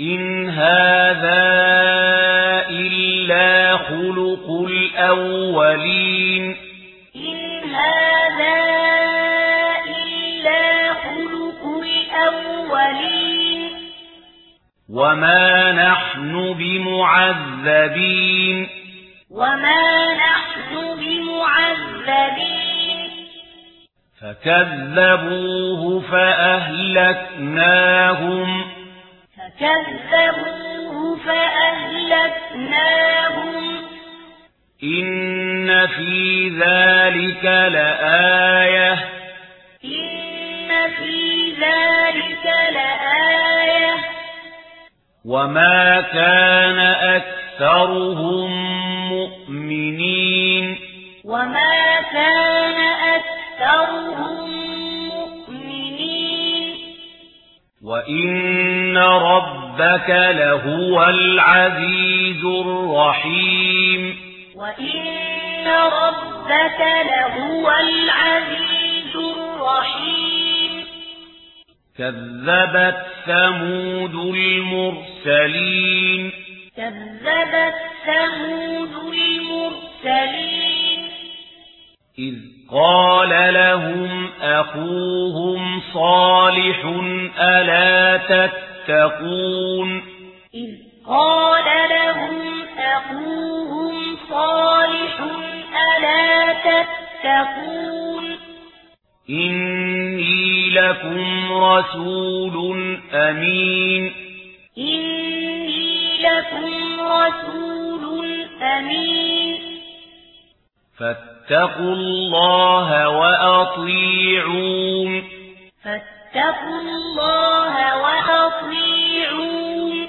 إن هذا إلا خلق الأولين إن هذا إلا خلق الأولين وما نحن بمعذبين وما نحن بمعذبين فكذبوه فأهلكناهم كذبوه فأهلكناهم إن في ذلك لآية إن في ذلك لآية وما كان أكثرهم مؤمنين وما كان أكثرهم وَإِنَّ رَبَّكَ لَهُوَ الْعَزِيزُ الرَّحِيمُ وَإِنَّ رَبَّكَ لَهُوَ الْعَزِيزُ الرَّحِيمُ كَذَّبَتْ ثَمُودُ الْمُرْسَلِينَ كَذَّبَتْ ثَمُودُ الْمُرْسَلِينَ إِذْ قال لهم أخوهم صالح ألا تتقون إذ قال لهم أخوهم صالح ألا تتقون إني لكم رسول أمين إني لكم رسول أمين فاتقون فاتقوا الله وأطيعون. فاتقوا الله وأطيعون.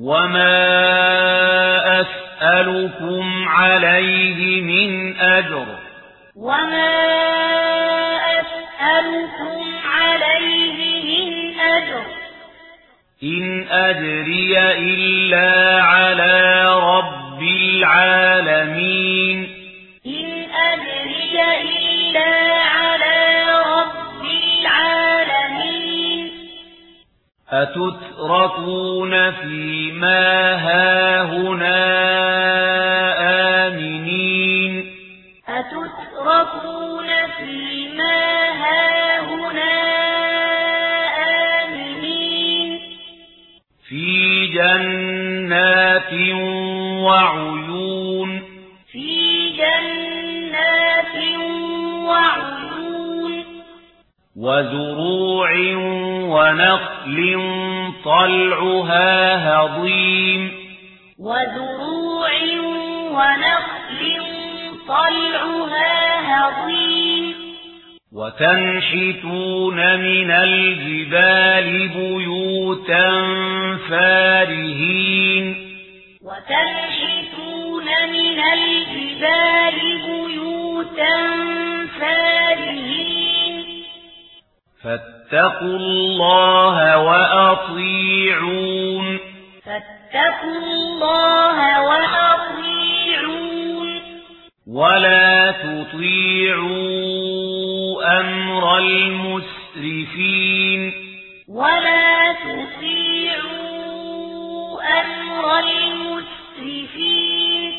وما أسألكم عليه من أجر. وما أسألكم عليه من أجر. إن أجري إلا على رب العالمين. تتركون فيما هاهنا آمنين. أتتركون فيما هاهنا آمنين. في جنات وعيون. في جنات وعيون. وزروع وعيون ونخل طلعها هضيم. وزروع ونخل طلعها هضيم. وتنحتون من الجبال بيوتا فارهين. وتنحتون من الجبال بيوتا فارهين. فاتقوا الله وأطيعون. فاتقوا الله وأطيعون. ولا تطيعوا أمر المسرفين. ولا تطيعوا أمر المسرفين.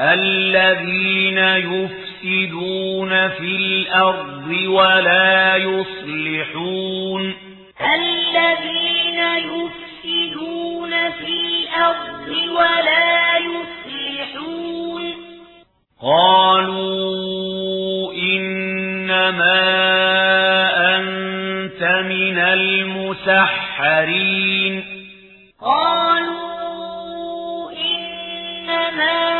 الذين يفعلون يفسدون في الأرض ولا يصلحون. الذين يفسدون في الأرض ولا يصلحون. قالوا إنما أنت من المسحرين. قالوا إنما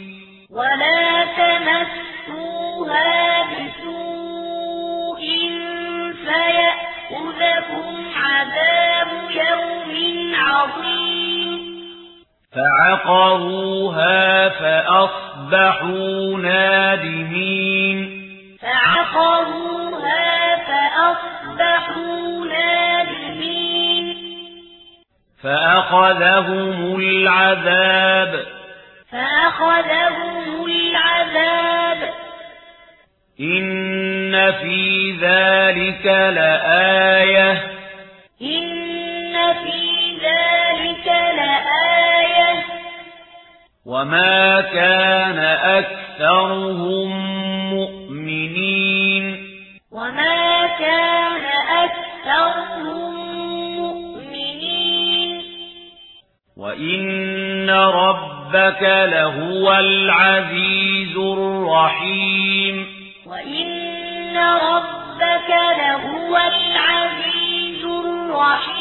ولا تمسوها بسوء فيأخذكم عذاب يوم عظيم فعقروها فأصبحوا نادمين فعقروها فأصبحوا نادمين فأخذهم العذاب فأخذهم العذاب. إن في ذلك لآية. إن في ذلك لآية. وما كان أكثرهم مؤمنين. وما كان أكثرهم مؤمنين. وإن رب ربك لهو العزيز الرحيم. وإن ربك لهو العزيز الرحيم